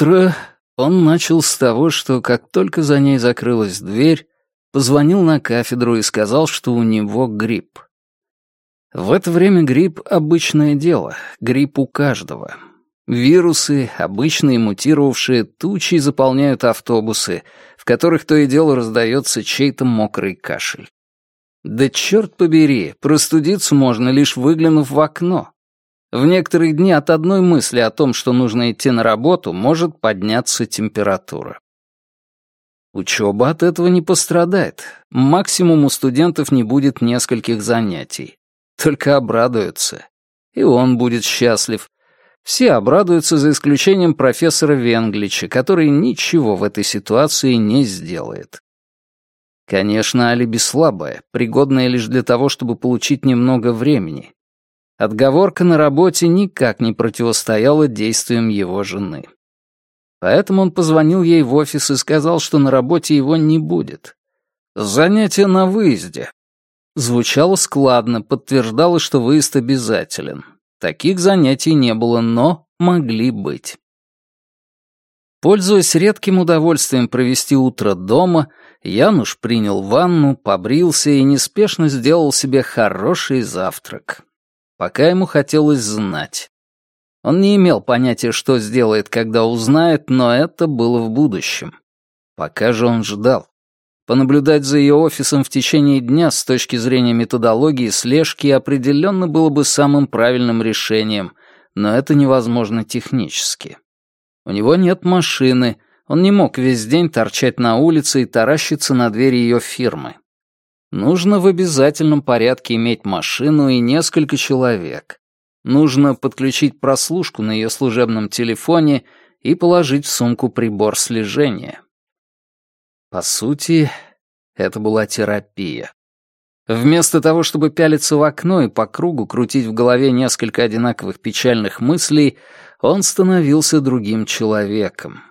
Утро он начал с того, что как только за ней закрылась дверь, позвонил на кафедру и сказал, что у него грипп. В это время грипп — обычное дело, грипп у каждого. Вирусы, обычные мутировавшие, тучи заполняют автобусы, в которых то и дело раздается чей-то мокрый кашель. Да черт побери, простудиться можно, лишь выглянув в окно. В некоторые дни от одной мысли о том, что нужно идти на работу, может подняться температура. Учеба от этого не пострадает. Максимум у студентов не будет нескольких занятий. Только обрадуются. И он будет счастлив. Все обрадуются за исключением профессора Венглича, который ничего в этой ситуации не сделает. Конечно, алиби слабое, пригодное лишь для того, чтобы получить немного времени. Отговорка на работе никак не противостояла действиям его жены. Поэтому он позвонил ей в офис и сказал, что на работе его не будет. Занятие на выезде. Звучало складно, подтверждало, что выезд обязателен. Таких занятий не было, но могли быть. Пользуясь редким удовольствием провести утро дома, Януш принял ванну, побрился и неспешно сделал себе хороший завтрак пока ему хотелось знать. Он не имел понятия, что сделает, когда узнает, но это было в будущем. Пока же он ждал. Понаблюдать за ее офисом в течение дня с точки зрения методологии слежки определенно было бы самым правильным решением, но это невозможно технически. У него нет машины, он не мог весь день торчать на улице и таращиться на двери ее фирмы. Нужно в обязательном порядке иметь машину и несколько человек. Нужно подключить прослушку на ее служебном телефоне и положить в сумку прибор слежения. По сути, это была терапия. Вместо того, чтобы пялиться в окно и по кругу крутить в голове несколько одинаковых печальных мыслей, он становился другим человеком.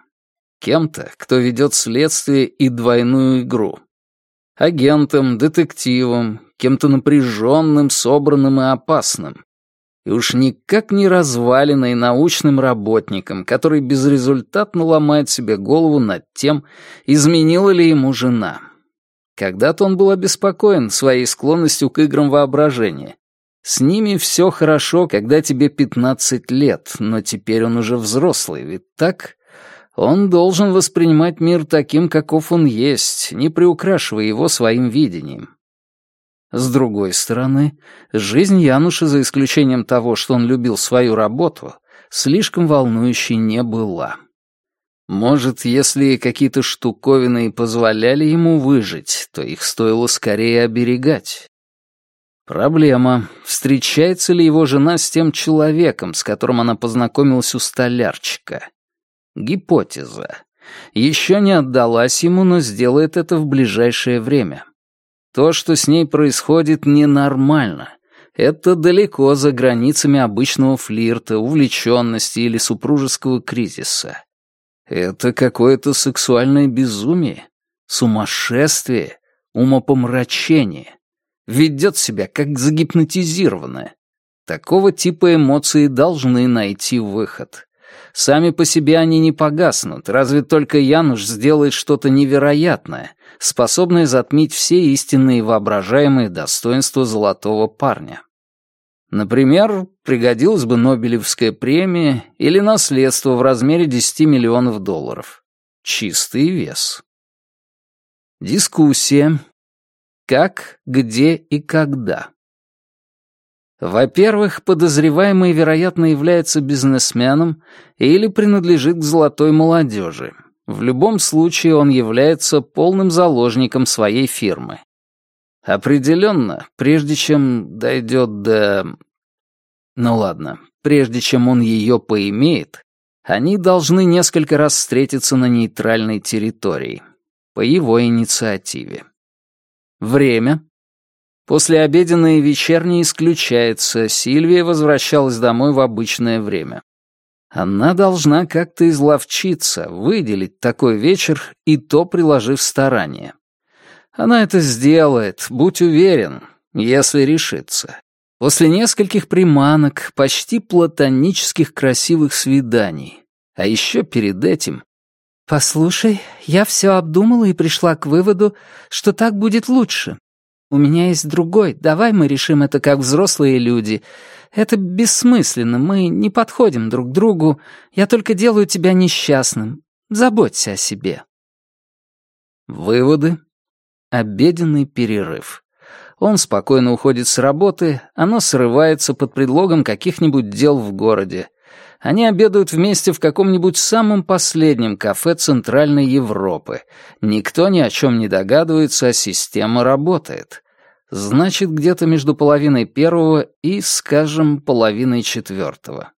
Кем-то, кто ведет следствие и двойную игру агентом, детективом, кем-то напряженным, собранным и опасным. И уж никак не разваленной научным работником, который безрезультатно ломает себе голову над тем, изменила ли ему жена. Когда-то он был обеспокоен своей склонностью к играм воображения. С ними все хорошо, когда тебе 15 лет, но теперь он уже взрослый, ведь так? Он должен воспринимать мир таким, каков он есть, не приукрашивая его своим видением. С другой стороны, жизнь Януша, за исключением того, что он любил свою работу, слишком волнующей не была. Может, если какие-то штуковины позволяли ему выжить, то их стоило скорее оберегать. Проблема, встречается ли его жена с тем человеком, с которым она познакомилась у столярчика. Гипотеза. Еще не отдалась ему, но сделает это в ближайшее время. То, что с ней происходит, ненормально. Это далеко за границами обычного флирта, увлеченности или супружеского кризиса. Это какое-то сексуальное безумие, сумасшествие, умопомрачение. Ведет себя как загипнотизированное. Такого типа эмоции должны найти выход. Сами по себе они не погаснут, разве только Януш сделает что-то невероятное, способное затмить все истинные воображаемые достоинства золотого парня. Например, пригодилась бы Нобелевская премия или наследство в размере 10 миллионов долларов. Чистый вес. Дискуссия. Как, где и когда. Во-первых, подозреваемый, вероятно, является бизнесменом или принадлежит к золотой молодежи. В любом случае он является полным заложником своей фирмы. Определенно, прежде чем дойдет до... Ну ладно, прежде чем он ее поимеет, они должны несколько раз встретиться на нейтральной территории. По его инициативе. Время После обеденной и вечерней исключается, Сильвия возвращалась домой в обычное время. Она должна как-то изловчиться, выделить такой вечер и то приложив старание. Она это сделает, будь уверен, если решится. После нескольких приманок, почти платонических красивых свиданий, А еще перед этим... «Послушай, я все обдумала и пришла к выводу, что так будет лучше. У меня есть другой, давай мы решим это как взрослые люди. Это бессмысленно, мы не подходим друг другу, я только делаю тебя несчастным. Заботься о себе». Выводы. Обеденный перерыв. Он спокойно уходит с работы, оно срывается под предлогом каких-нибудь дел в городе. Они обедают вместе в каком-нибудь самом последнем кафе Центральной Европы. Никто ни о чем не догадывается, а система работает. Значит, где-то между половиной первого и, скажем, половиной четвертого.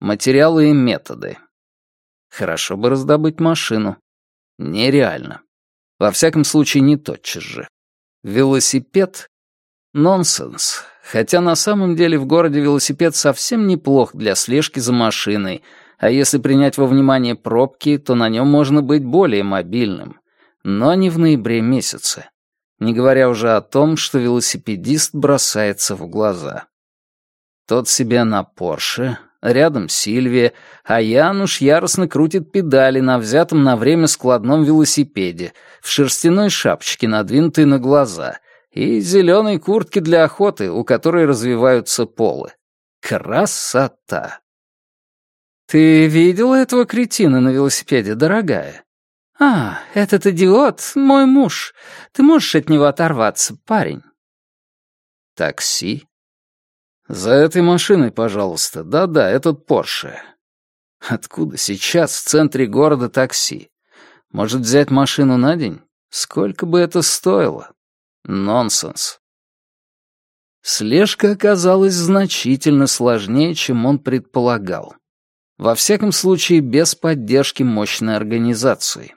Материалы и методы. Хорошо бы раздобыть машину. Нереально. Во всяком случае, не тотчас же. Велосипед? Нонсенс. Хотя на самом деле в городе велосипед совсем неплох для слежки за машиной, а если принять во внимание пробки, то на нем можно быть более мобильным. Но не в ноябре месяце. Не говоря уже о том, что велосипедист бросается в глаза. Тот себе на Порше, рядом Сильвия, а Януш яростно крутит педали на взятом на время складном велосипеде, в шерстяной шапочке, надвинутой на глаза, и зеленой куртке для охоты, у которой развиваются полы. Красота! «Ты видела этого кретина на велосипеде, дорогая?» «А, этот идиот — мой муж. Ты можешь от него оторваться, парень?» «Такси?» «За этой машиной, пожалуйста. Да-да, этот Порше». «Откуда сейчас в центре города такси? Может, взять машину на день? Сколько бы это стоило?» Нонсенс. Слежка оказалась значительно сложнее, чем он предполагал. Во всяком случае, без поддержки мощной организации.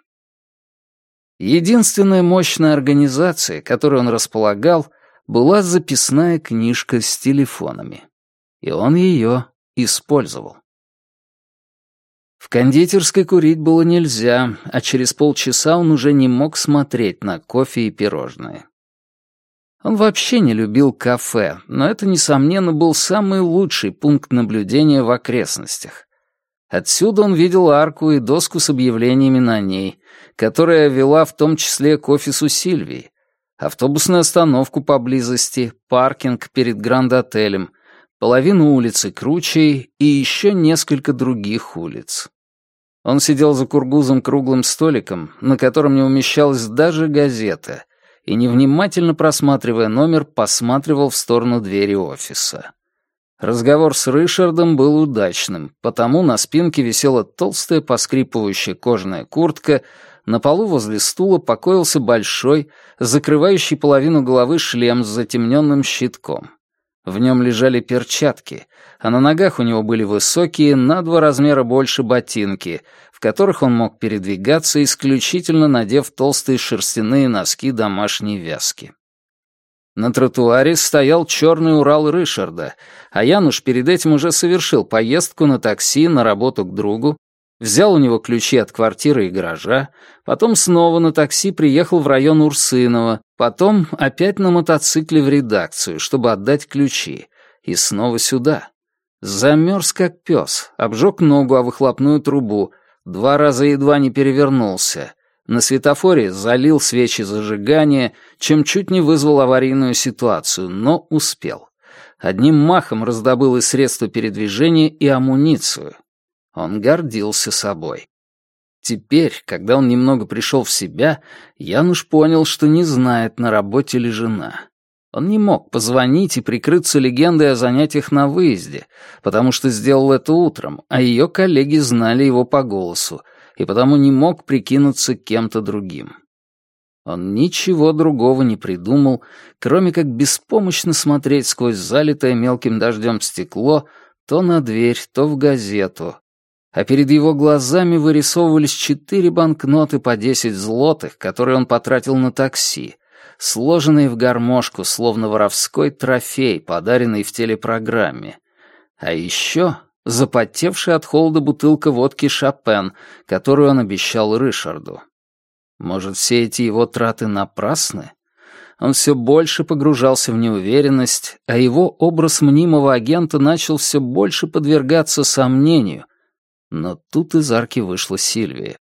Единственная мощная организация, которой он располагал, была записная книжка с телефонами. И он ее использовал. В кондитерской курить было нельзя, а через полчаса он уже не мог смотреть на кофе и пирожные. Он вообще не любил кафе, но это, несомненно, был самый лучший пункт наблюдения в окрестностях. Отсюда он видел арку и доску с объявлениями на ней, которая вела в том числе к офису Сильвии, автобусную остановку поблизости, паркинг перед Гранд-отелем, половину улицы Кручей и еще несколько других улиц. Он сидел за кургузом круглым столиком, на котором не умещалась даже газета — и, невнимательно просматривая номер, посматривал в сторону двери офиса. Разговор с Ришардом был удачным, потому на спинке висела толстая поскрипывающая кожаная куртка, на полу возле стула покоился большой, закрывающий половину головы шлем с затемненным щитком. В нем лежали перчатки, а на ногах у него были высокие, на два размера больше ботинки, в которых он мог передвигаться, исключительно надев толстые шерстяные носки домашней вязки. На тротуаре стоял черный Урал Ришарда, а Януш перед этим уже совершил поездку на такси на работу к другу, взял у него ключи от квартиры и гаража, потом снова на такси приехал в район Урсынова, потом опять на мотоцикле в редакцию, чтобы отдать ключи, и снова сюда. Замерз как пес, обжег ногу о выхлопную трубу, два раза едва не перевернулся. На светофоре залил свечи зажигания, чем чуть не вызвал аварийную ситуацию, но успел. Одним махом раздобыл и средства передвижения, и амуницию. Он гордился собой. Теперь, когда он немного пришел в себя, Януш понял, что не знает, на работе ли жена. Он не мог позвонить и прикрыться легендой о занятиях на выезде, потому что сделал это утром, а ее коллеги знали его по голосу, и потому не мог прикинуться кем-то другим. Он ничего другого не придумал, кроме как беспомощно смотреть сквозь залитое мелким дождем стекло то на дверь, то в газету, а перед его глазами вырисовывались четыре банкноты по десять злотых, которые он потратил на такси, сложенные в гармошку, словно воровской трофей, подаренный в телепрограмме. А еще запотевшая от холода бутылка водки «Шопен», которую он обещал Ришарду. Может, все эти его траты напрасны? Он все больше погружался в неуверенность, а его образ мнимого агента начал все больше подвергаться сомнению — Но тут из арки вышла Сильвия.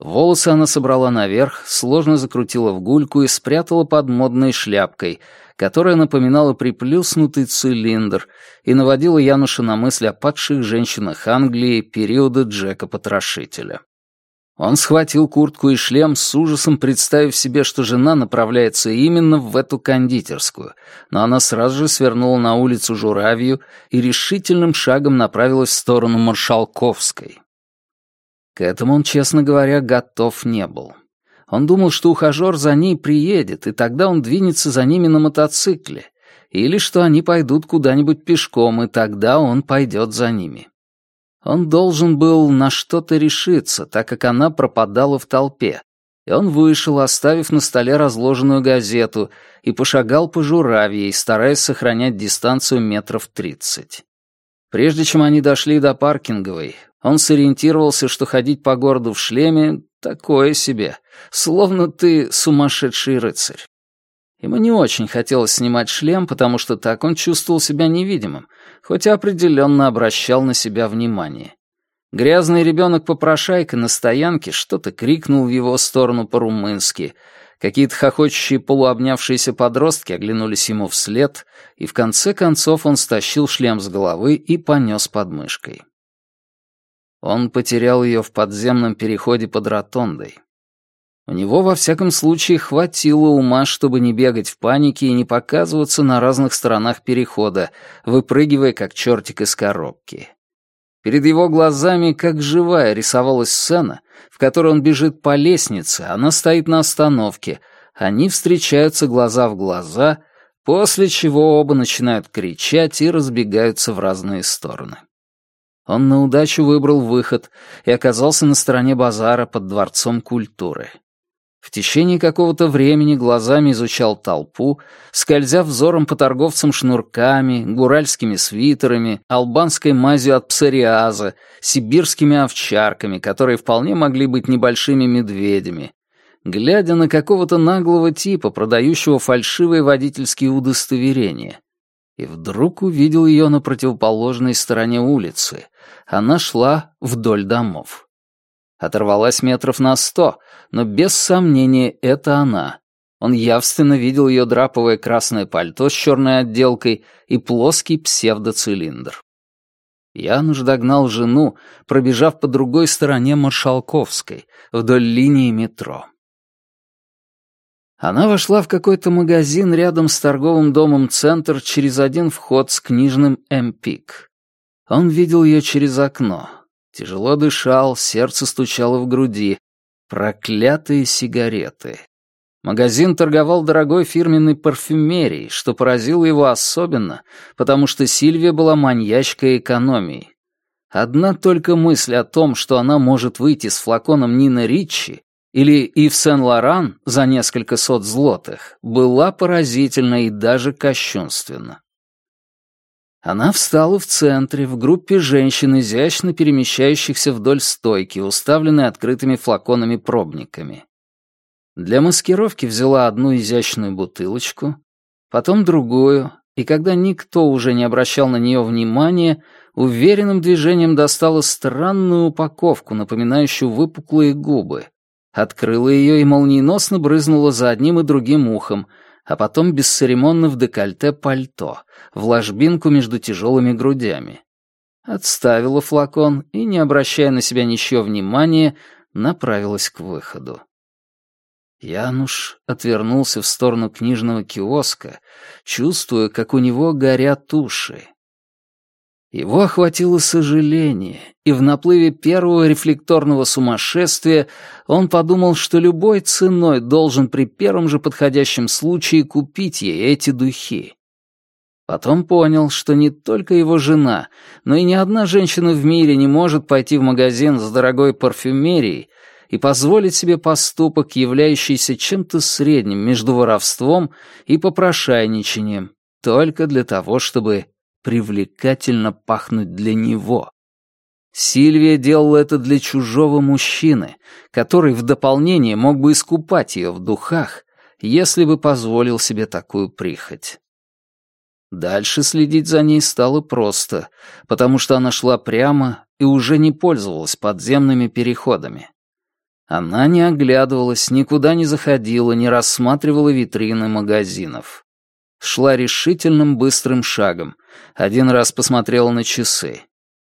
Волосы она собрала наверх, сложно закрутила в гульку и спрятала под модной шляпкой, которая напоминала приплюснутый цилиндр и наводила Януша на мысль о падших женщинах Англии периода Джека-потрошителя. Он схватил куртку и шлем с ужасом, представив себе, что жена направляется именно в эту кондитерскую, но она сразу же свернула на улицу Журавью и решительным шагом направилась в сторону Маршалковской. К этому он, честно говоря, готов не был. Он думал, что ухажер за ней приедет, и тогда он двинется за ними на мотоцикле, или что они пойдут куда-нибудь пешком, и тогда он пойдет за ними. Он должен был на что-то решиться, так как она пропадала в толпе, и он вышел, оставив на столе разложенную газету, и пошагал по журавьей, стараясь сохранять дистанцию метров тридцать. Прежде чем они дошли до паркинговой, он сориентировался, что ходить по городу в шлеме — такое себе, словно ты сумасшедший рыцарь. Ему не очень хотелось снимать шлем, потому что так он чувствовал себя невидимым, хоть и определенно обращал на себя внимание. Грязный ребенок-попрошайка на стоянке что-то крикнул в его сторону по-румынски. Какие-то хохочущие полуобнявшиеся подростки оглянулись ему вслед, и в конце концов он стащил шлем с головы и понес под мышкой. Он потерял ее в подземном переходе под ротондой. У него, во всяком случае, хватило ума, чтобы не бегать в панике и не показываться на разных сторонах перехода, выпрыгивая, как чертик из коробки. Перед его глазами, как живая, рисовалась сцена, в которой он бежит по лестнице, она стоит на остановке, они встречаются глаза в глаза, после чего оба начинают кричать и разбегаются в разные стороны. Он на удачу выбрал выход и оказался на стороне базара под Дворцом культуры. В течение какого-то времени глазами изучал толпу, скользя взором по торговцам шнурками, гуральскими свитерами, албанской мазью от псориаза, сибирскими овчарками, которые вполне могли быть небольшими медведями, глядя на какого-то наглого типа, продающего фальшивые водительские удостоверения. И вдруг увидел ее на противоположной стороне улицы. Она шла вдоль домов. Оторвалась метров на сто, но без сомнения это она. Он явственно видел ее драповое красное пальто с черной отделкой и плоский псевдоцилиндр. Януш догнал жену, пробежав по другой стороне Маршалковской, вдоль линии метро. Она вошла в какой-то магазин рядом с торговым домом «Центр» через один вход с книжным «Эмпик». Он видел ее через окно. Тяжело дышал, сердце стучало в груди. Проклятые сигареты. Магазин торговал дорогой фирменной парфюмерией, что поразило его особенно, потому что Сильвия была маньячкой экономии. Одна только мысль о том, что она может выйти с флаконом Нина Ричи или Ив Сен-Лоран за несколько сот злотых, была поразительна и даже кощунственна. Она встала в центре, в группе женщин, изящно перемещающихся вдоль стойки, уставленной открытыми флаконами-пробниками. Для маскировки взяла одну изящную бутылочку, потом другую, и когда никто уже не обращал на нее внимания, уверенным движением достала странную упаковку, напоминающую выпуклые губы, открыла ее и молниеносно брызнула за одним и другим ухом — а потом бесцеремонно в декольте пальто, в ложбинку между тяжелыми грудями. Отставила флакон и, не обращая на себя ничего внимания, направилась к выходу. Януш отвернулся в сторону книжного киоска, чувствуя, как у него горят уши. Его охватило сожаление, и в наплыве первого рефлекторного сумасшествия он подумал, что любой ценой должен при первом же подходящем случае купить ей эти духи. Потом понял, что не только его жена, но и ни одна женщина в мире не может пойти в магазин с дорогой парфюмерией и позволить себе поступок, являющийся чем-то средним между воровством и попрошайничанием, только для того, чтобы привлекательно пахнуть для него. Сильвия делала это для чужого мужчины, который в дополнение мог бы искупать ее в духах, если бы позволил себе такую прихоть. Дальше следить за ней стало просто, потому что она шла прямо и уже не пользовалась подземными переходами. Она не оглядывалась, никуда не заходила, не рассматривала витрины магазинов. Шла решительным быстрым шагом. Один раз посмотрела на часы.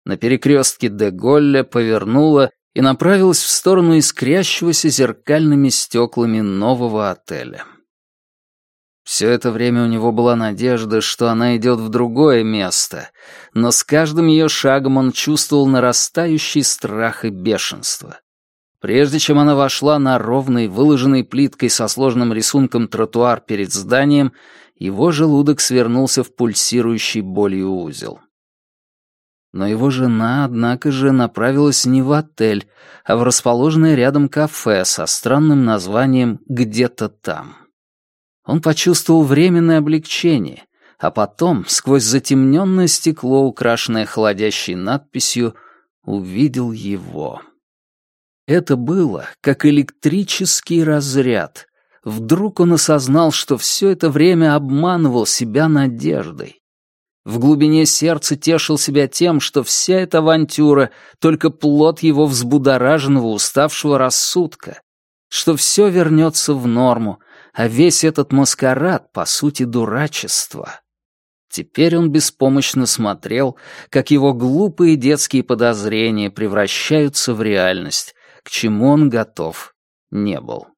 На перекрестке де Голля повернула и направилась в сторону искрящегося зеркальными стеклами нового отеля. Все это время у него была надежда, что она идет в другое место, но с каждым ее шагом он чувствовал нарастающий страх и бешенство. Прежде чем она вошла на ровный, выложенный плиткой со сложным рисунком тротуар перед зданием, его желудок свернулся в пульсирующий болью узел. Но его жена, однако же, направилась не в отель, а в расположенное рядом кафе со странным названием «Где-то там». Он почувствовал временное облегчение, а потом, сквозь затемненное стекло, украшенное холодящей надписью, увидел его. Это было как электрический разряд. Вдруг он осознал, что все это время обманывал себя надеждой. В глубине сердца тешил себя тем, что вся эта авантюра — только плод его взбудораженного, уставшего рассудка, что все вернется в норму, а весь этот маскарад, по сути, дурачество. Теперь он беспомощно смотрел, как его глупые детские подозрения превращаются в реальность, к чему он готов не был.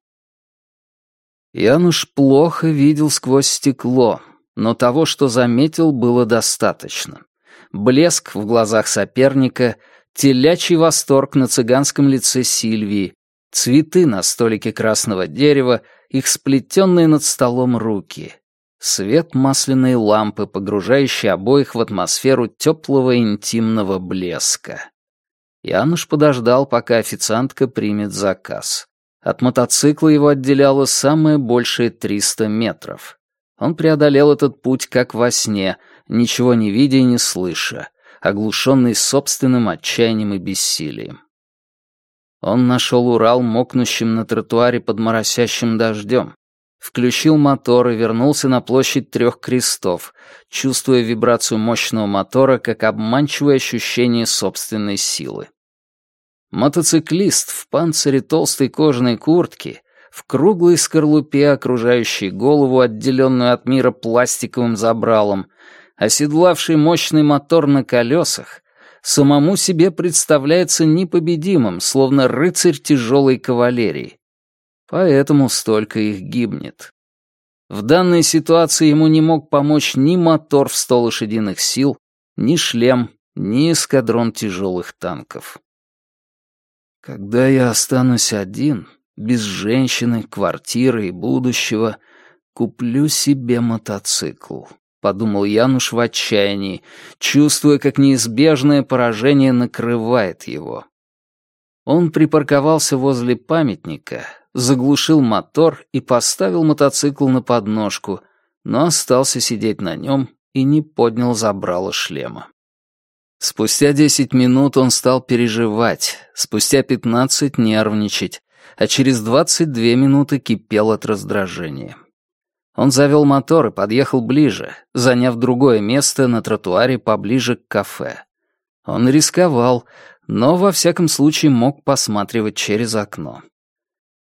Януш плохо видел сквозь стекло, но того, что заметил, было достаточно. Блеск в глазах соперника, телячий восторг на цыганском лице Сильвии, цветы на столике красного дерева — их сплетенные над столом руки, свет масляной лампы, погружающий обоих в атмосферу теплого интимного блеска. Януш подождал, пока официантка примет заказ. От мотоцикла его отделяло самое большее 300 метров. Он преодолел этот путь как во сне, ничего не видя и не слыша, оглушенный собственным отчаянием и бессилием. Он нашел Урал мокнущим на тротуаре под моросящим дождем, включил мотор и вернулся на площадь трех крестов, чувствуя вибрацию мощного мотора как обманчивое ощущение собственной силы. Мотоциклист в панцире толстой кожаной куртки, в круглой скорлупе, окружающей голову, отделенную от мира пластиковым забралом, оседлавший мощный мотор на колесах, самому себе представляется непобедимым, словно рыцарь тяжелой кавалерии. Поэтому столько их гибнет. В данной ситуации ему не мог помочь ни мотор в сто лошадиных сил, ни шлем, ни эскадрон тяжелых танков. Когда я останусь один, без женщины, квартиры и будущего, куплю себе мотоцикл. — подумал Януш в отчаянии, чувствуя, как неизбежное поражение накрывает его. Он припарковался возле памятника, заглушил мотор и поставил мотоцикл на подножку, но остался сидеть на нем и не поднял забрало шлема. Спустя десять минут он стал переживать, спустя пятнадцать — нервничать, а через двадцать две минуты кипел от раздражения. Он завел мотор и подъехал ближе, заняв другое место на тротуаре поближе к кафе. Он рисковал, но во всяком случае мог посматривать через окно.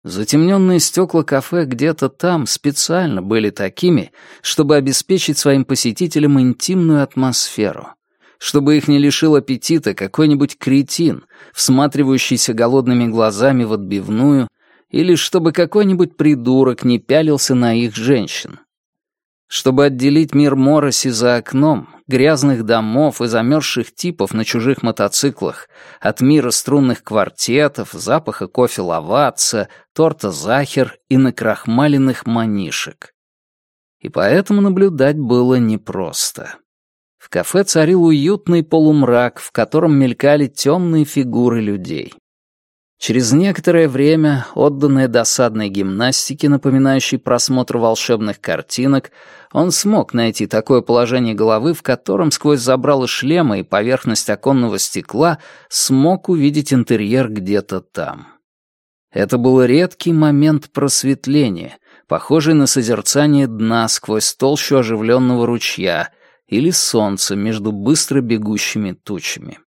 Затемненные стекла кафе где-то там специально были такими, чтобы обеспечить своим посетителям интимную атмосферу, чтобы их не лишил аппетита какой-нибудь кретин, всматривающийся голодными глазами в отбивную или чтобы какой-нибудь придурок не пялился на их женщин. Чтобы отделить мир Мороси за окном, грязных домов и замерзших типов на чужих мотоциклах от мира струнных квартетов, запаха кофе лаватца, торта захер и накрахмаленных манишек. И поэтому наблюдать было непросто. В кафе царил уютный полумрак, в котором мелькали темные фигуры людей. Через некоторое время, отданное досадной гимнастике, напоминающей просмотр волшебных картинок, он смог найти такое положение головы, в котором сквозь забрало шлема и поверхность оконного стекла смог увидеть интерьер где-то там. Это был редкий момент просветления, похожий на созерцание дна сквозь толщу оживленного ручья, или солнце между быстро бегущими тучами.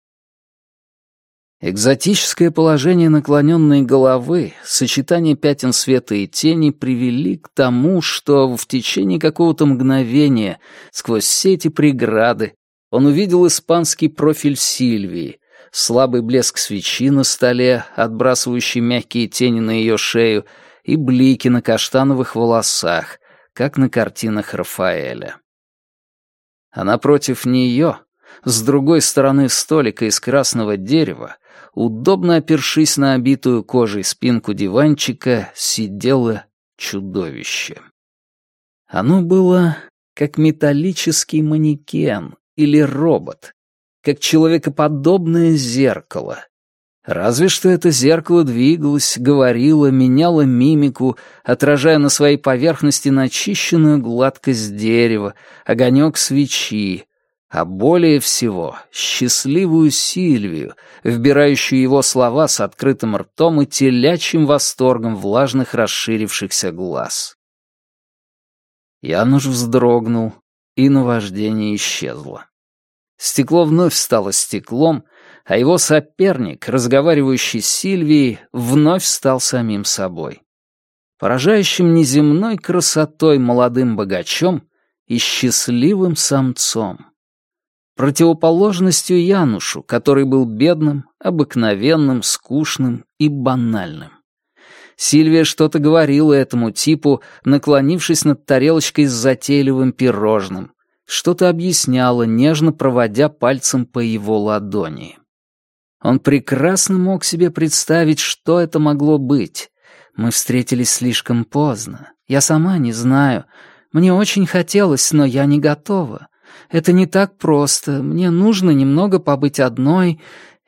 Экзотическое положение наклоненной головы, сочетание пятен света и тени привели к тому, что в течение какого-то мгновения сквозь все эти преграды он увидел испанский профиль Сильвии, слабый блеск свечи на столе, отбрасывающий мягкие тени на ее шею, и блики на каштановых волосах, как на картинах Рафаэля. А напротив нее, с другой стороны столика из красного дерева, удобно опершись на обитую кожей спинку диванчика, сидело чудовище. Оно было как металлический манекен или робот, как человекоподобное зеркало. Разве что это зеркало двигалось, говорило, меняло мимику, отражая на своей поверхности начищенную гладкость дерева, огонек свечи, а более всего счастливую Сильвию, вбирающую его слова с открытым ртом и телячьим восторгом влажных расширившихся глаз. Януш вздрогнул, и наваждение исчезло. Стекло вновь стало стеклом, а его соперник, разговаривающий с Сильвией, вновь стал самим собой. Поражающим неземной красотой молодым богачом и счастливым самцом. Противоположностью Янушу, который был бедным, обыкновенным, скучным и банальным. Сильвия что-то говорила этому типу, наклонившись над тарелочкой с затейливым пирожным, что-то объясняла, нежно проводя пальцем по его ладони. Он прекрасно мог себе представить, что это могло быть. Мы встретились слишком поздно. Я сама не знаю. Мне очень хотелось, но я не готова. Это не так просто. Мне нужно немного побыть одной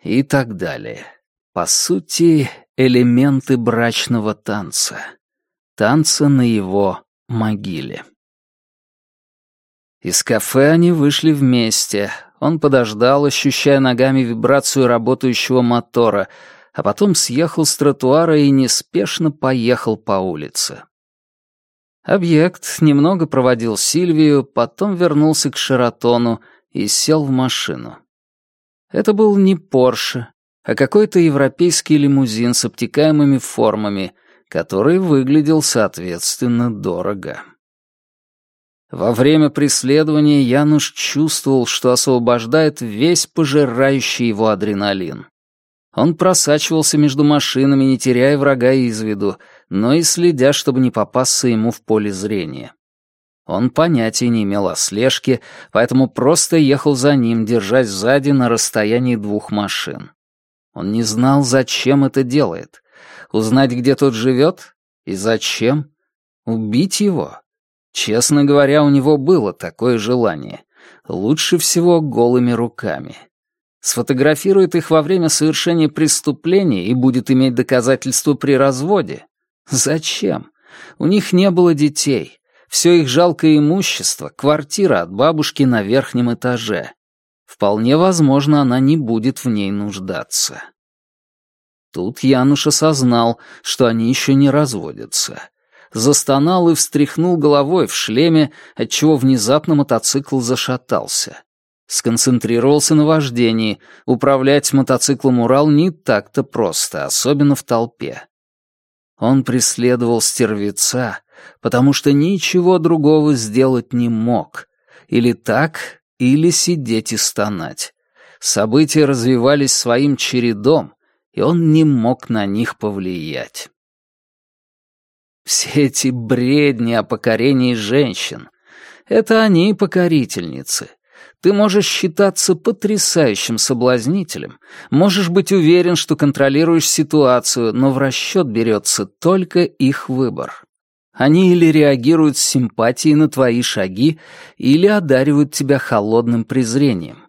и так далее. По сути, элементы брачного танца. Танца на его могиле. Из кафе они вышли вместе. Он подождал, ощущая ногами вибрацию работающего мотора, а потом съехал с тротуара и неспешно поехал по улице. Объект немного проводил Сильвию, потом вернулся к Шератону и сел в машину. Это был не Порше, а какой-то европейский лимузин с обтекаемыми формами, который выглядел, соответственно, дорого. Во время преследования Януш чувствовал, что освобождает весь пожирающий его адреналин. Он просачивался между машинами, не теряя врага из виду, но и следя, чтобы не попасться ему в поле зрения. Он понятия не имел о слежке, поэтому просто ехал за ним, держась сзади на расстоянии двух машин. Он не знал, зачем это делает. Узнать, где тот живет? И зачем? Убить его? Честно говоря, у него было такое желание. Лучше всего голыми руками. Сфотографирует их во время совершения преступления и будет иметь доказательства при разводе. Зачем? У них не было детей. Все их жалкое имущество — квартира от бабушки на верхнем этаже. Вполне возможно, она не будет в ней нуждаться. Тут Януш осознал, что они еще не разводятся застонал и встряхнул головой в шлеме, отчего внезапно мотоцикл зашатался. Сконцентрировался на вождении. Управлять мотоциклом «Урал» не так-то просто, особенно в толпе. Он преследовал стервеца, потому что ничего другого сделать не мог. Или так, или сидеть и стонать. События развивались своим чередом, и он не мог на них повлиять. Все эти бредни о покорении женщин. Это они покорительницы. Ты можешь считаться потрясающим соблазнителем, можешь быть уверен, что контролируешь ситуацию, но в расчет берется только их выбор. Они или реагируют с симпатией на твои шаги, или одаривают тебя холодным презрением.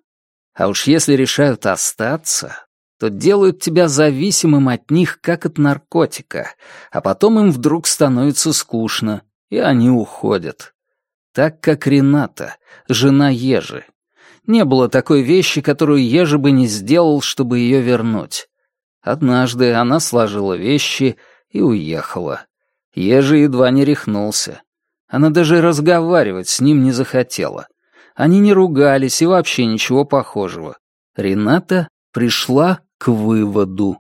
А уж если решают остаться, то делают тебя зависимым от них, как от наркотика, а потом им вдруг становится скучно, и они уходят. Так как Рената, жена Ежи. Не было такой вещи, которую Ежи бы не сделал, чтобы ее вернуть. Однажды она сложила вещи и уехала. Ежи едва не рехнулся. Она даже разговаривать с ним не захотела. Они не ругались и вообще ничего похожего. Рената пришла к выводу.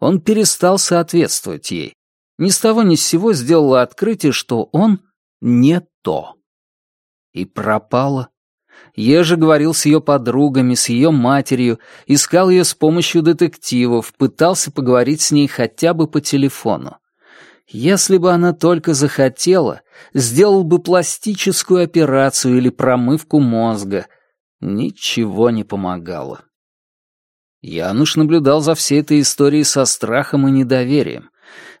Он перестал соответствовать ей. Ни с того ни с сего сделала открытие, что он не то. И пропала. Ежа говорил с ее подругами, с ее матерью, искал ее с помощью детективов, пытался поговорить с ней хотя бы по телефону. Если бы она только захотела, сделал бы пластическую операцию или промывку мозга. Ничего не помогало. Януш наблюдал за всей этой историей со страхом и недоверием.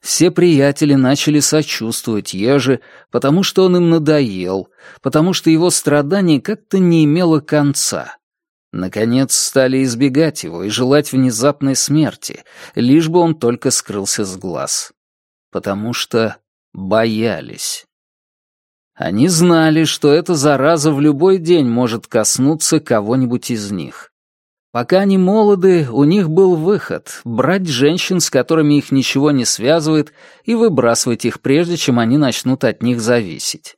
Все приятели начали сочувствовать Еже, потому что он им надоел, потому что его страдание как-то не имело конца. Наконец стали избегать его и желать внезапной смерти, лишь бы он только скрылся с глаз. Потому что боялись. Они знали, что эта зараза в любой день может коснуться кого-нибудь из них. Пока они молоды, у них был выход — брать женщин, с которыми их ничего не связывает, и выбрасывать их прежде, чем они начнут от них зависеть.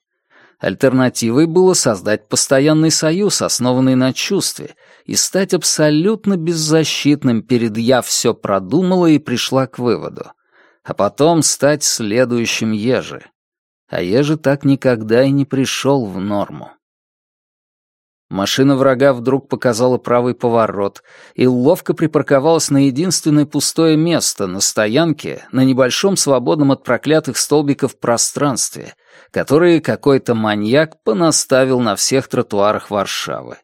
Альтернативой было создать постоянный союз, основанный на чувстве, и стать абсолютно беззащитным перед «я все продумала и пришла к выводу», а потом стать следующим Ежи. А Ежи так никогда и не пришел в норму. Машина врага вдруг показала правый поворот и ловко припарковалась на единственное пустое место на стоянке на небольшом свободном от проклятых столбиков пространстве, которое какой-то маньяк понаставил на всех тротуарах Варшавы.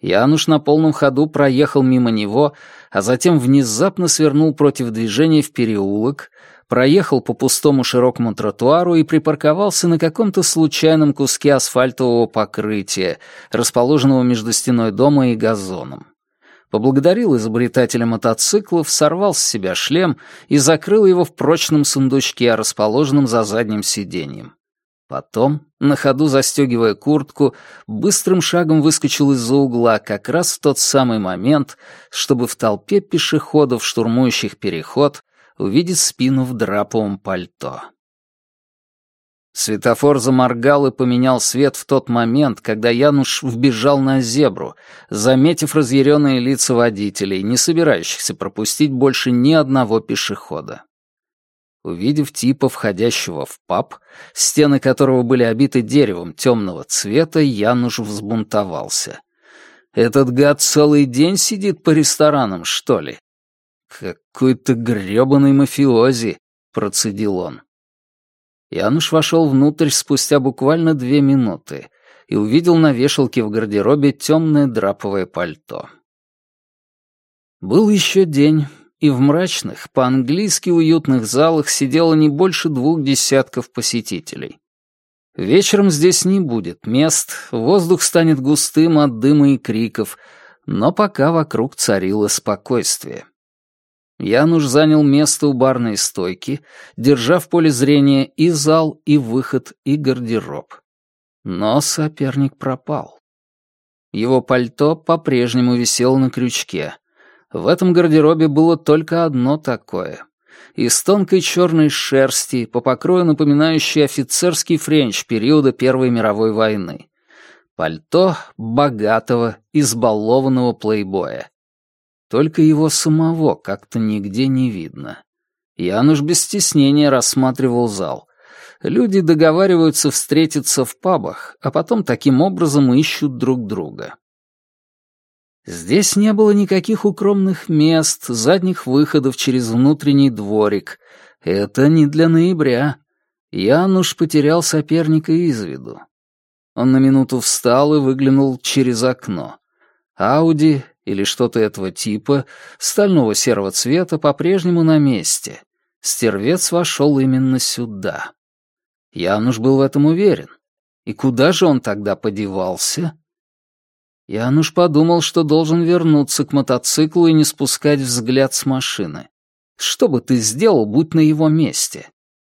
Януш на полном ходу проехал мимо него, а затем внезапно свернул против движения в переулок, проехал по пустому широкому тротуару и припарковался на каком-то случайном куске асфальтового покрытия, расположенного между стеной дома и газоном. Поблагодарил изобретателя мотоциклов, сорвал с себя шлем и закрыл его в прочном сундучке, расположенном за задним сиденьем. Потом, на ходу застегивая куртку, быстрым шагом выскочил из-за угла как раз в тот самый момент, чтобы в толпе пешеходов, штурмующих переход, увидеть спину в драповом пальто. Светофор заморгал и поменял свет в тот момент, когда Януш вбежал на зебру, заметив разъяренные лица водителей, не собирающихся пропустить больше ни одного пешехода. Увидев типа, входящего в паб, стены которого были обиты деревом темного цвета, Януш взбунтовался. «Этот гад целый день сидит по ресторанам, что ли? «Какой-то грёбаный мафиози», — процедил он. Януш вошел внутрь спустя буквально две минуты и увидел на вешалке в гардеробе темное драповое пальто. Был еще день, и в мрачных, по-английски уютных залах сидело не больше двух десятков посетителей. Вечером здесь не будет мест, воздух станет густым от дыма и криков, но пока вокруг царило спокойствие. Януш занял место у барной стойки, держа в поле зрения и зал, и выход, и гардероб. Но соперник пропал. Его пальто по-прежнему висело на крючке. В этом гардеробе было только одно такое. Из тонкой черной шерсти, по покрою напоминающей офицерский френч периода Первой мировой войны. Пальто богатого, избалованного плейбоя. Только его самого как-то нигде не видно. Януш без стеснения рассматривал зал. Люди договариваются встретиться в пабах, а потом таким образом ищут друг друга. Здесь не было никаких укромных мест, задних выходов через внутренний дворик. Это не для ноября. Януш потерял соперника из виду. Он на минуту встал и выглянул через окно. Ауди или что-то этого типа, стального серого цвета, по-прежнему на месте. Стервец вошел именно сюда. Януш был в этом уверен. И куда же он тогда подевался? Януш подумал, что должен вернуться к мотоциклу и не спускать взгляд с машины. Что бы ты сделал, будь на его месте?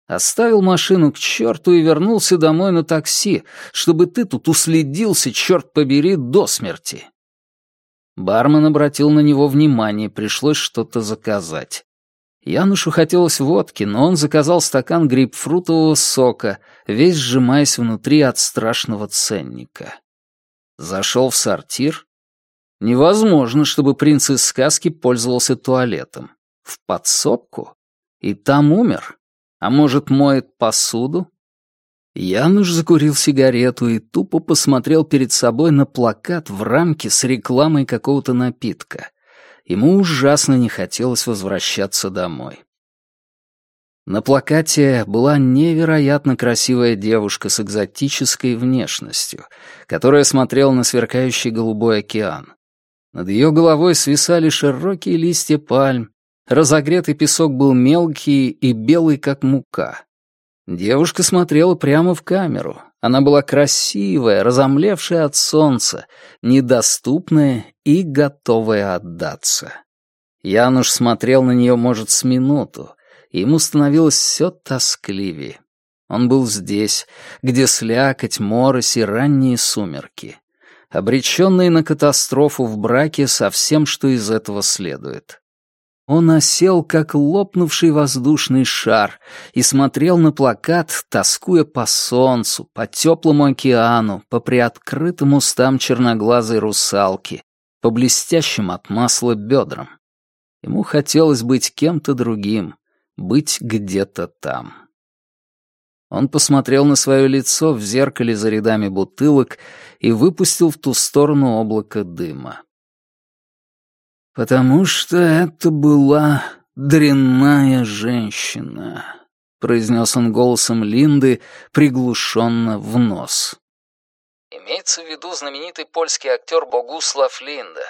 Оставил машину к черту и вернулся домой на такси, чтобы ты тут уследился, черт побери, до смерти. Бармен обратил на него внимание, пришлось что-то заказать. Янушу хотелось водки, но он заказал стакан грейпфрутового сока, весь сжимаясь внутри от страшного ценника. Зашел в сортир. Невозможно, чтобы принц из сказки пользовался туалетом. В подсобку? И там умер? А может, моет посуду? Януш закурил сигарету и тупо посмотрел перед собой на плакат в рамке с рекламой какого-то напитка. Ему ужасно не хотелось возвращаться домой. На плакате была невероятно красивая девушка с экзотической внешностью, которая смотрела на сверкающий голубой океан. Над ее головой свисали широкие листья пальм, разогретый песок был мелкий и белый, как мука. Девушка смотрела прямо в камеру. Она была красивая, разомлевшая от солнца, недоступная и готовая отдаться. Януш смотрел на нее, может, с минуту, и ему становилось все тоскливее. Он был здесь, где слякоть, морось и ранние сумерки, обреченные на катастрофу в браке со всем, что из этого следует. Он осел, как лопнувший воздушный шар, и смотрел на плакат, тоскуя по солнцу, по теплому океану, по приоткрытым устам черноглазой русалки, по блестящим от масла бедрам. Ему хотелось быть кем-то другим, быть где-то там. Он посмотрел на свое лицо в зеркале за рядами бутылок и выпустил в ту сторону облако дыма. «Потому что это была дрянная женщина», — произнес он голосом Линды, приглушенно в нос. Имеется в виду знаменитый польский актер Богуслав Линда,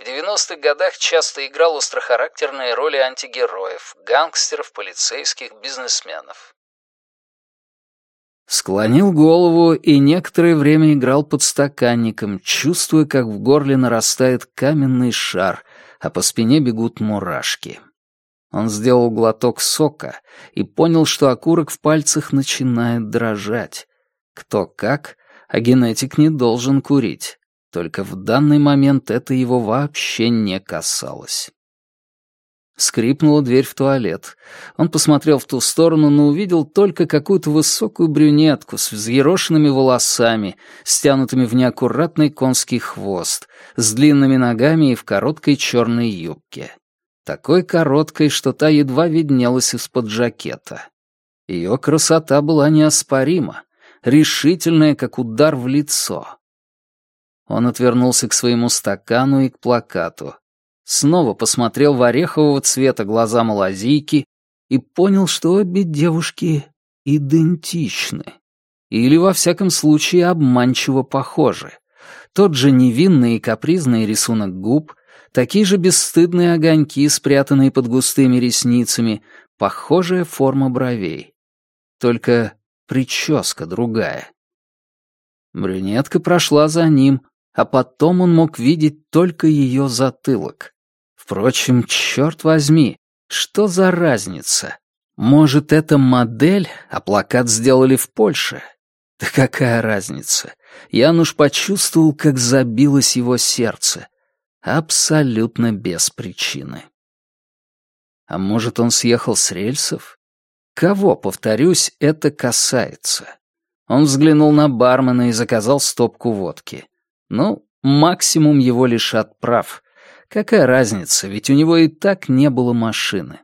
в 90-х годах часто играл острохарактерные роли антигероев, гангстеров, полицейских, бизнесменов. Склонил голову и некоторое время играл под стаканником, чувствуя, как в горле нарастает каменный шар, а по спине бегут мурашки. Он сделал глоток сока и понял, что окурок в пальцах начинает дрожать. Кто как, а генетик не должен курить. Только в данный момент это его вообще не касалось. Скрипнула дверь в туалет. Он посмотрел в ту сторону, но увидел только какую-то высокую брюнетку с взъерошенными волосами, стянутыми в неаккуратный конский хвост, с длинными ногами и в короткой черной юбке. Такой короткой, что та едва виднелась из-под жакета. Ее красота была неоспорима, решительная, как удар в лицо. Он отвернулся к своему стакану и к плакату. Снова посмотрел в орехового цвета глаза малазийки и понял, что обе девушки идентичны. Или, во всяком случае, обманчиво похожи. Тот же невинный и капризный рисунок губ, такие же бесстыдные огоньки, спрятанные под густыми ресницами, похожая форма бровей. Только прическа другая. Брюнетка прошла за ним, а потом он мог видеть только ее затылок. Впрочем, черт возьми, что за разница? Может, это модель, а плакат сделали в Польше? Да какая разница? Януш почувствовал, как забилось его сердце. Абсолютно без причины. А может, он съехал с рельсов? Кого, повторюсь, это касается? Он взглянул на бармена и заказал стопку водки. Ну, максимум его лишат прав. Какая разница, ведь у него и так не было машины.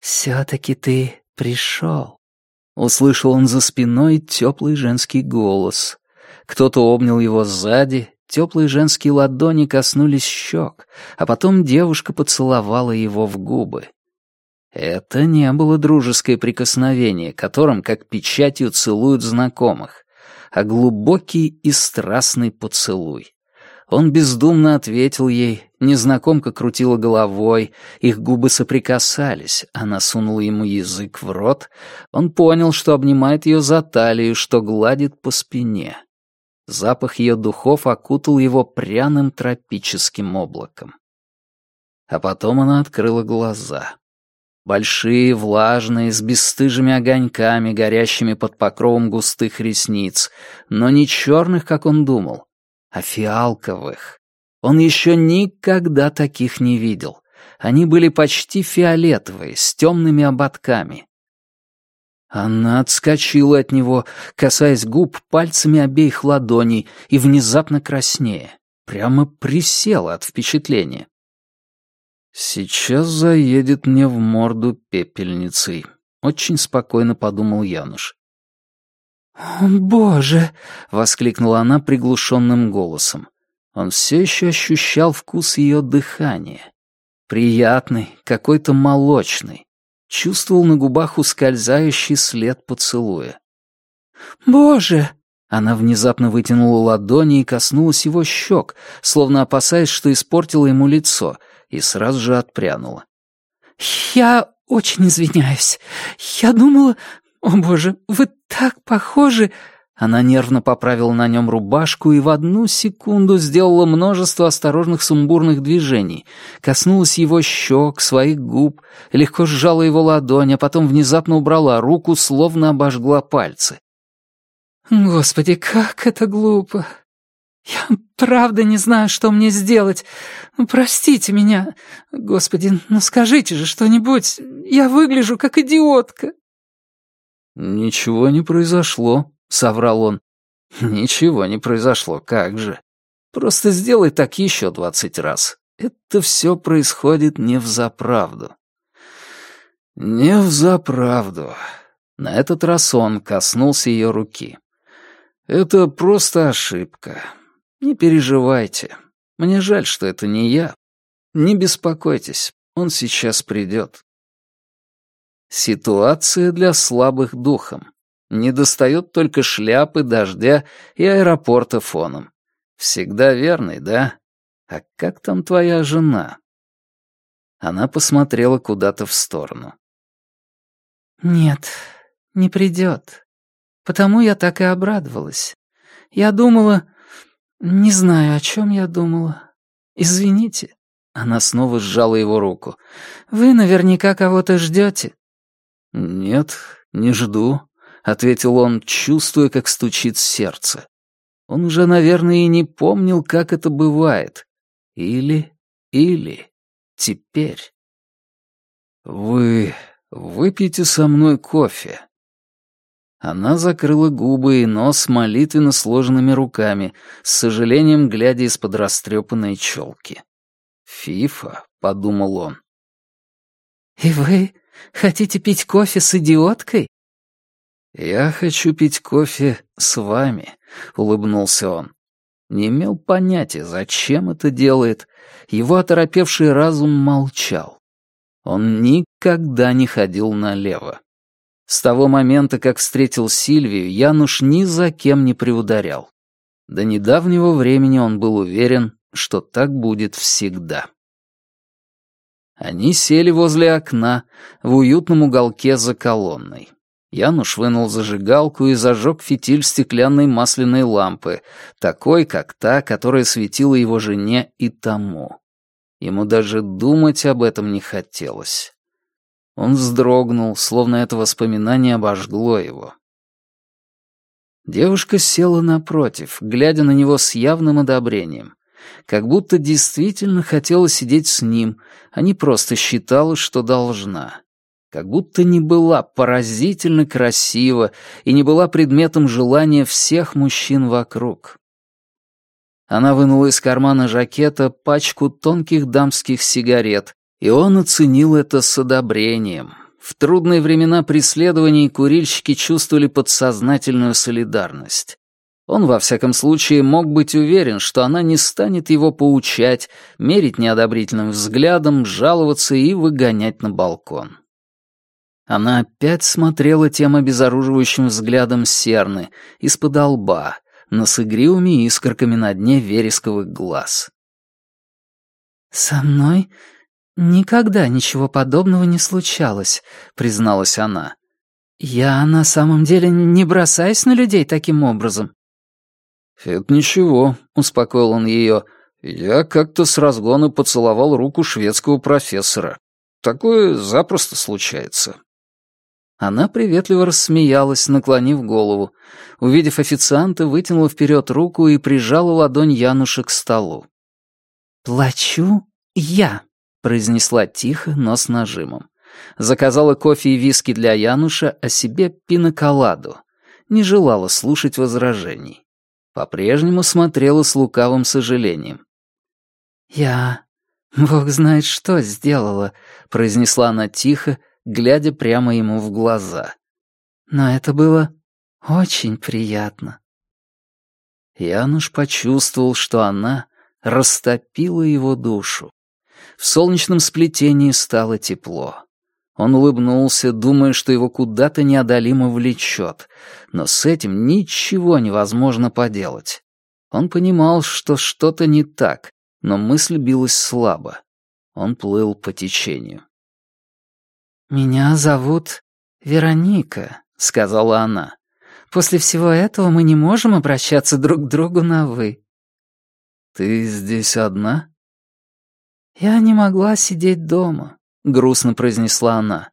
«Все-таки ты пришел», — услышал он за спиной теплый женский голос. Кто-то обнял его сзади, теплые женские ладони коснулись щек, а потом девушка поцеловала его в губы. Это не было дружеское прикосновение, которым, как печатью, целуют знакомых а глубокий и страстный поцелуй. Он бездумно ответил ей, незнакомка крутила головой, их губы соприкасались, она сунула ему язык в рот, он понял, что обнимает ее за талию, что гладит по спине. Запах ее духов окутал его пряным тропическим облаком. А потом она открыла глаза. Большие, влажные, с бесстыжими огоньками, горящими под покровом густых ресниц, но не черных, как он думал, а фиалковых. Он еще никогда таких не видел. Они были почти фиолетовые, с темными ободками. Она отскочила от него, касаясь губ пальцами обеих ладоней и внезапно краснее. Прямо присела от впечатления. «Сейчас заедет мне в морду пепельницей», — очень спокойно подумал Януш. «О, боже!» — воскликнула она приглушенным голосом. Он все еще ощущал вкус ее дыхания. Приятный, какой-то молочный. Чувствовал на губах ускользающий след поцелуя. «Боже!» Она внезапно вытянула ладони и коснулась его щек, словно опасаясь, что испортила ему лицо, и сразу же отпрянула. «Я очень извиняюсь. Я думала... О, боже, вы так похожи...» Она нервно поправила на нем рубашку и в одну секунду сделала множество осторожных сумбурных движений, коснулась его щек, своих губ, легко сжала его ладонь, а потом внезапно убрала руку, словно обожгла пальцы. «Господи, как это глупо! Я правда не знаю, что мне сделать. Ну, простите меня. Господи, ну скажите же что-нибудь. Я выгляжу как идиотка». «Ничего не произошло», — соврал он. «Ничего не произошло, как же. Просто сделай так еще двадцать раз. Это все происходит не в заправду». «Не в заправду». На этот раз он коснулся ее руки. «Это просто ошибка. Не переживайте. Мне жаль, что это не я. Не беспокойтесь, он сейчас придет. Ситуация для слабых духом. Не достает только шляпы, дождя и аэропорта фоном. Всегда верный, да? А как там твоя жена? Она посмотрела куда-то в сторону. «Нет, не придет. Потому я так и обрадовалась. Я думала, «Не знаю, о чем я думала. Извините». Она снова сжала его руку. «Вы наверняка кого-то ждете». «Нет, не жду», — ответил он, чувствуя, как стучит сердце. Он уже, наверное, и не помнил, как это бывает. Или, или, теперь. «Вы выпьете со мной кофе?» Она закрыла губы и нос молитвенно сложенными руками, с сожалением глядя из-под растрепанной челки. «Фифа», — подумал он. «И вы хотите пить кофе с идиоткой?» «Я хочу пить кофе с вами», — улыбнулся он. Не имел понятия, зачем это делает. Его оторопевший разум молчал. Он никогда не ходил налево. С того момента, как встретил Сильвию, Януш ни за кем не приударял. До недавнего времени он был уверен, что так будет всегда. Они сели возле окна, в уютном уголке за колонной. Януш вынул зажигалку и зажег фитиль стеклянной масляной лампы, такой, как та, которая светила его жене и тому. Ему даже думать об этом не хотелось. Он вздрогнул, словно это воспоминание обожгло его. Девушка села напротив, глядя на него с явным одобрением. Как будто действительно хотела сидеть с ним, а не просто считала, что должна. Как будто не была поразительно красива и не была предметом желания всех мужчин вокруг. Она вынула из кармана жакета пачку тонких дамских сигарет и он оценил это с одобрением. В трудные времена преследований курильщики чувствовали подсознательную солидарность. Он, во всяком случае, мог быть уверен, что она не станет его поучать, мерить неодобрительным взглядом, жаловаться и выгонять на балкон. Она опять смотрела тем обезоруживающим взглядом серны, из-под лба, на с игривыми искорками на дне вересковых глаз. «Со мной «Никогда ничего подобного не случалось», — призналась она. «Я на самом деле не бросаюсь на людей таким образом». «Это ничего», — успокоил он ее. «Я как-то с разгона поцеловал руку шведского профессора. Такое запросто случается». Она приветливо рассмеялась, наклонив голову. Увидев официанта, вытянула вперед руку и прижала ладонь Януша к столу. «Плачу я», произнесла тихо, но с нажимом. Заказала кофе и виски для Януша, а себе пиноколаду. Не желала слушать возражений. По-прежнему смотрела с лукавым сожалением. «Я... Бог знает, что сделала», — произнесла она тихо, глядя прямо ему в глаза. «Но это было очень приятно». Януш почувствовал, что она растопила его душу. В солнечном сплетении стало тепло. Он улыбнулся, думая, что его куда-то неодолимо влечет, но с этим ничего невозможно поделать. Он понимал, что что-то не так, но мысль билась слабо. Он плыл по течению. «Меня зовут Вероника», — сказала она. «После всего этого мы не можем обращаться друг к другу на «вы». «Ты здесь одна?» «Я не могла сидеть дома», — грустно произнесла она.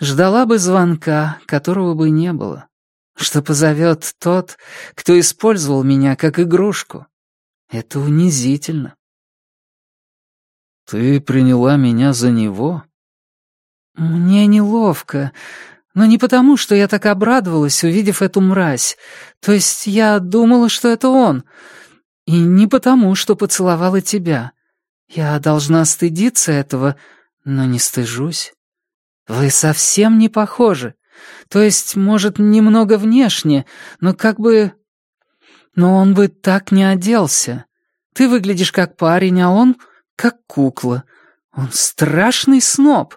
«Ждала бы звонка, которого бы не было, что позовет тот, кто использовал меня как игрушку. Это унизительно». «Ты приняла меня за него?» «Мне неловко, но не потому, что я так обрадовалась, увидев эту мразь. То есть я думала, что это он, и не потому, что поцеловала тебя. Я должна стыдиться этого, но не стыжусь. Вы совсем не похожи. То есть, может, немного внешне, но как бы... Но он бы так не оделся. Ты выглядишь как парень, а он как кукла. Он страшный сноб.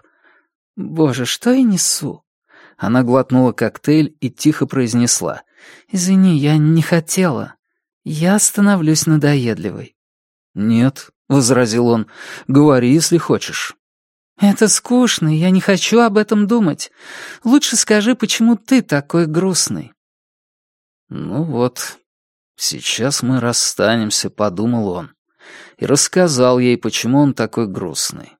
Боже, что я несу? Она глотнула коктейль и тихо произнесла. «Извини, я не хотела. Я становлюсь надоедливой». «Нет, возразил он. «Говори, если хочешь». «Это скучно, я не хочу об этом думать. Лучше скажи, почему ты такой грустный?» «Ну вот, сейчас мы расстанемся», — подумал он. И рассказал ей, почему он такой грустный.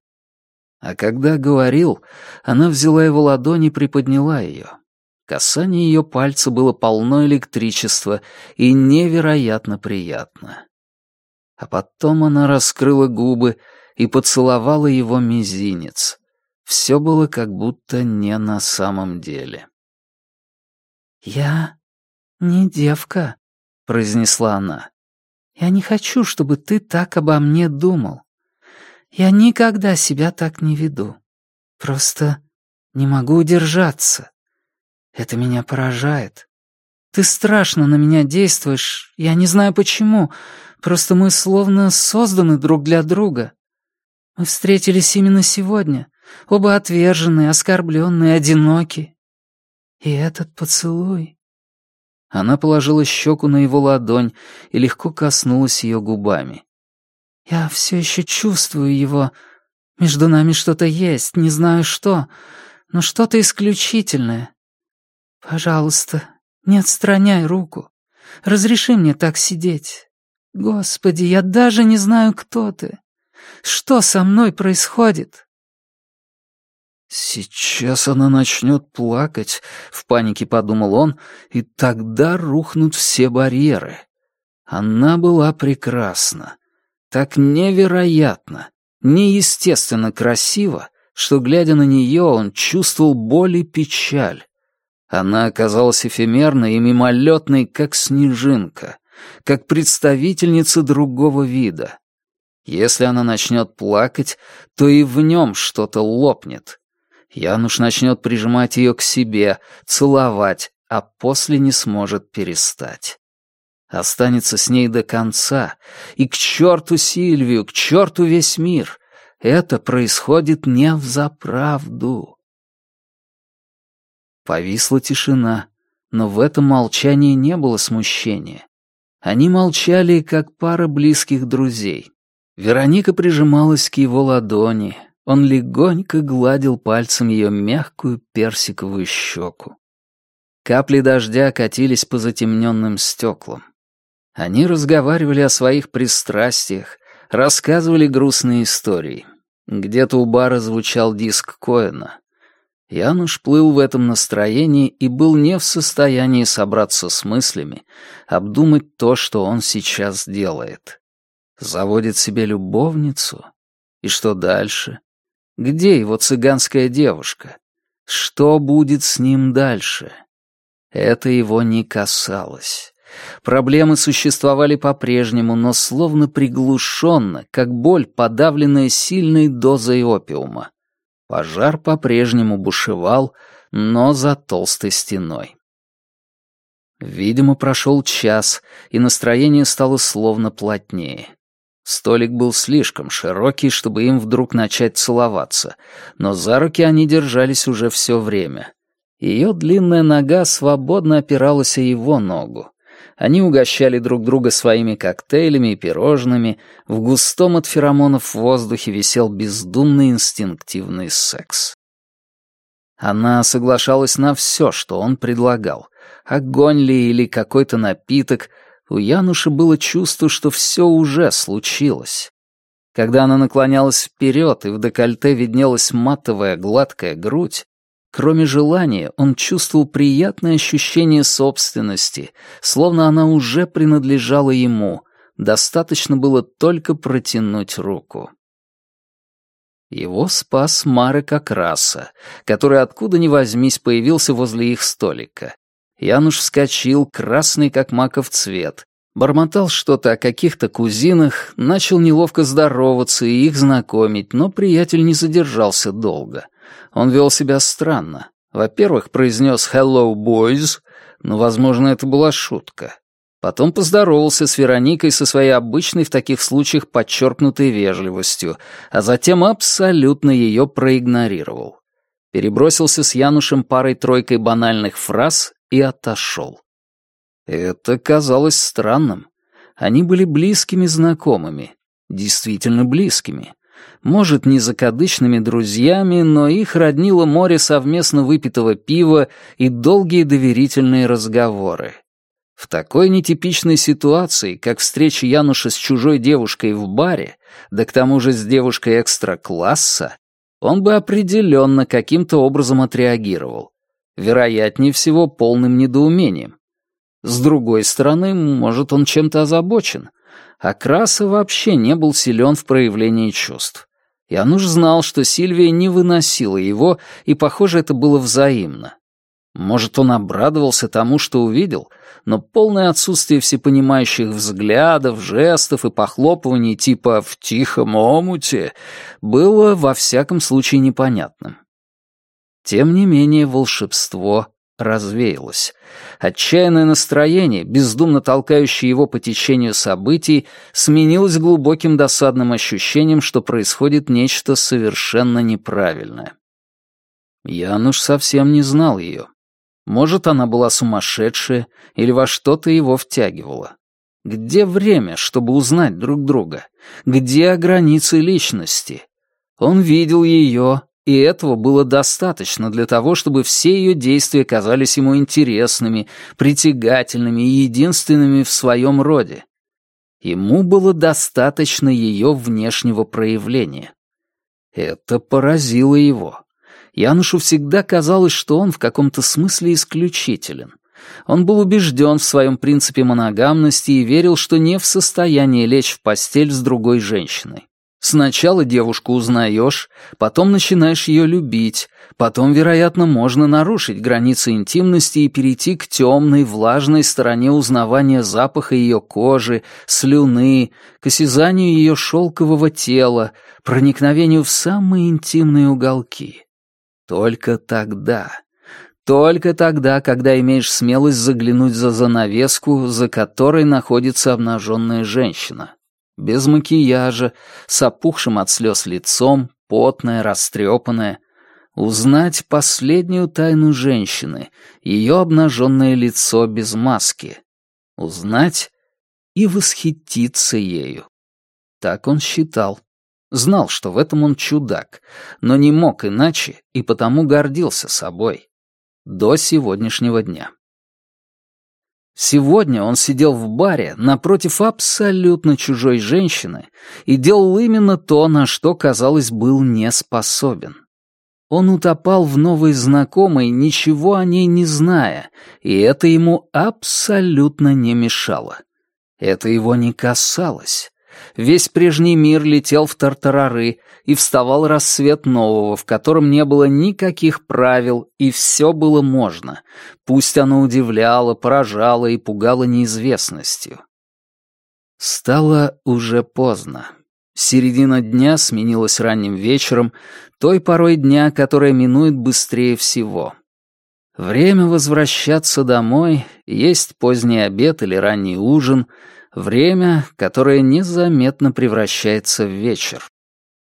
А когда говорил, она взяла его ладонь и приподняла ее. Касание ее пальца было полно электричества и невероятно приятно а потом она раскрыла губы и поцеловала его мизинец. Все было как будто не на самом деле. «Я не девка», — произнесла она. «Я не хочу, чтобы ты так обо мне думал. Я никогда себя так не веду. Просто не могу удержаться. Это меня поражает. Ты страшно на меня действуешь, я не знаю почему, Просто мы словно созданы друг для друга. Мы встретились именно сегодня, оба отверженные, оскорбленные, одиноки. И этот поцелуй...» Она положила щеку на его ладонь и легко коснулась ее губами. «Я все еще чувствую его. Между нами что-то есть, не знаю что, но что-то исключительное. Пожалуйста, не отстраняй руку. Разреши мне так сидеть. Господи, я даже не знаю, кто ты. Что со мной происходит?» «Сейчас она начнет плакать», — в панике подумал он, «и тогда рухнут все барьеры». Она была прекрасна, так невероятно, неестественно красиво, что, глядя на нее, он чувствовал боль и печаль. Она оказалась эфемерной и мимолетной, как снежинка как представительница другого вида. Если она начнет плакать, то и в нем что-то лопнет. Януш начнет прижимать ее к себе, целовать, а после не сможет перестать. Останется с ней до конца, и к черту Сильвию, к черту весь мир. Это происходит не в заправду. Повисла тишина, но в этом молчании не было смущения. Они молчали, как пара близких друзей. Вероника прижималась к его ладони. Он легонько гладил пальцем ее мягкую персиковую щеку. Капли дождя катились по затемненным стеклам. Они разговаривали о своих пристрастиях, рассказывали грустные истории. Где-то у бара звучал диск Коэна. Януш плыл в этом настроении и был не в состоянии собраться с мыслями, обдумать то, что он сейчас делает. Заводит себе любовницу? И что дальше? Где его цыганская девушка? Что будет с ним дальше? Это его не касалось. Проблемы существовали по-прежнему, но словно приглушенно, как боль, подавленная сильной дозой опиума. Пожар по-прежнему бушевал, но за толстой стеной. Видимо, прошел час, и настроение стало словно плотнее. Столик был слишком широкий, чтобы им вдруг начать целоваться, но за руки они держались уже все время. Ее длинная нога свободно опиралась о его ногу. Они угощали друг друга своими коктейлями и пирожными, в густом от феромонов воздухе висел бездумный инстинктивный секс. Она соглашалась на все, что он предлагал. Огонь ли или какой-то напиток, у Януша было чувство, что все уже случилось. Когда она наклонялась вперед, и в декольте виднелась матовая гладкая грудь, кроме желания он чувствовал приятное ощущение собственности, словно она уже принадлежала ему, достаточно было только протянуть руку. Его спас Марек Акраса, который откуда ни возьмись появился возле их столика. Януш вскочил, красный как маков цвет, бормотал что-то о каких-то кузинах, начал неловко здороваться и их знакомить, но приятель не задержался долго. Он вел себя странно. Во-первых, произнес «Hello, boys», но, возможно, это была шутка. Потом поздоровался с Вероникой со своей обычной в таких случаях подчеркнутой вежливостью, а затем абсолютно ее проигнорировал. Перебросился с Янушем парой-тройкой банальных фраз и отошел. Это казалось странным. Они были близкими знакомыми, действительно близкими. Может, не закадычными друзьями, но их роднило море совместно выпитого пива и долгие доверительные разговоры. В такой нетипичной ситуации, как встреча Януша с чужой девушкой в баре, да к тому же с девушкой экстра-класса, он бы определенно каким-то образом отреагировал вероятнее всего, полным недоумением. С другой стороны, может, он чем-то озабочен. А Краса вообще не был силен в проявлении чувств. Януш знал, что Сильвия не выносила его, и, похоже, это было взаимно. Может, он обрадовался тому, что увидел, но полное отсутствие всепонимающих взглядов, жестов и похлопываний типа «в тихом омуте» было во всяком случае непонятным. Тем не менее волшебство развеялось. Отчаянное настроение, бездумно толкающее его по течению событий, сменилось глубоким досадным ощущением, что происходит нечто совершенно неправильное. Януш совсем не знал ее. Может, она была сумасшедшая или во что-то его втягивала. Где время, чтобы узнать друг друга? Где границы личности? Он видел ее, и этого было достаточно для того, чтобы все ее действия казались ему интересными, притягательными и единственными в своем роде. Ему было достаточно ее внешнего проявления. Это поразило его. Янушу всегда казалось, что он в каком-то смысле исключителен. Он был убежден в своем принципе моногамности и верил, что не в состоянии лечь в постель с другой женщиной. Сначала девушку узнаешь, потом начинаешь ее любить, потом, вероятно, можно нарушить границы интимности и перейти к темной, влажной стороне узнавания запаха ее кожи, слюны, к осязанию ее шелкового тела, проникновению в самые интимные уголки. Только тогда, только тогда, когда имеешь смелость заглянуть за занавеску, за которой находится обнаженная женщина без макияжа, с опухшим от слез лицом, потная, растрепанная. Узнать последнюю тайну женщины, ее обнаженное лицо без маски. Узнать и восхититься ею. Так он считал. Знал, что в этом он чудак, но не мог иначе и потому гордился собой. До сегодняшнего дня. Сегодня он сидел в баре напротив абсолютно чужой женщины и делал именно то, на что, казалось, был не способен. Он утопал в новой знакомой, ничего о ней не зная, и это ему абсолютно не мешало. Это его не касалось. Весь прежний мир летел в тартарары, и вставал рассвет нового, в котором не было никаких правил, и все было можно. Пусть оно удивляло, поражало и пугало неизвестностью. Стало уже поздно. Середина дня сменилась ранним вечером, той порой дня, которая минует быстрее всего. Время возвращаться домой, есть поздний обед или ранний ужин, время, которое незаметно превращается в вечер.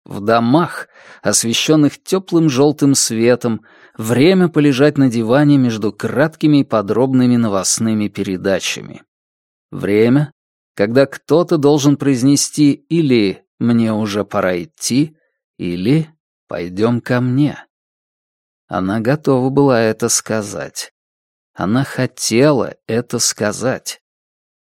В домах, освещенных теплым желтым светом, время полежать на диване между краткими и подробными новостными передачами. Время, когда кто-то должен произнести или «мне уже пора идти», или «пойдем ко мне». Она готова была это сказать. Она хотела это сказать.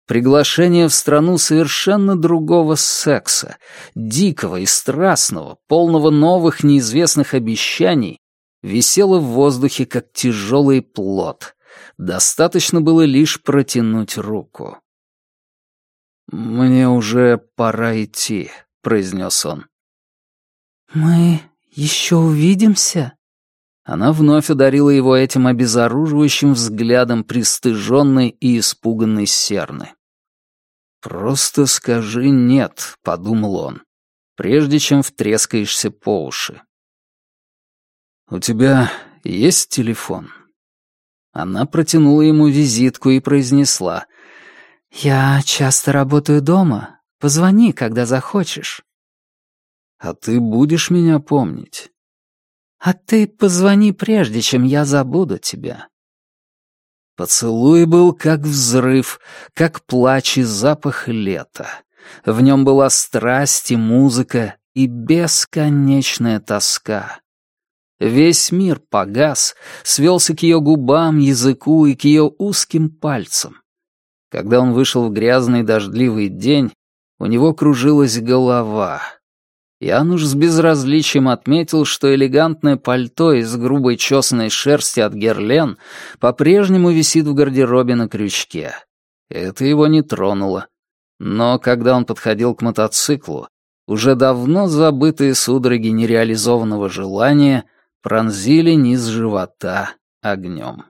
Приглашение в страну совершенно другого секса, дикого и страстного, полного новых неизвестных обещаний, висело в воздухе, как тяжелый плод. Достаточно было лишь протянуть руку. «Мне уже пора идти», — произнес он. «Мы еще увидимся?» Она вновь ударила его этим обезоруживающим взглядом пристыженной и испуганной серны. «Просто скажи «нет», — подумал он, прежде чем втрескаешься по уши. «У тебя есть телефон?» Она протянула ему визитку и произнесла. «Я часто работаю дома. Позвони, когда захочешь». «А ты будешь меня помнить?» А ты позвони прежде, чем я забуду тебя». Поцелуй был как взрыв, как плач и запах лета. В нем была страсть и музыка, и бесконечная тоска. Весь мир погас, свелся к ее губам, языку и к ее узким пальцам. Когда он вышел в грязный дождливый день, у него кружилась голова, Януш с безразличием отметил, что элегантное пальто из грубой чесанной шерсти от Герлен по-прежнему висит в гардеробе на крючке. Это его не тронуло. Но когда он подходил к мотоциклу, уже давно забытые судороги нереализованного желания пронзили низ живота огнем.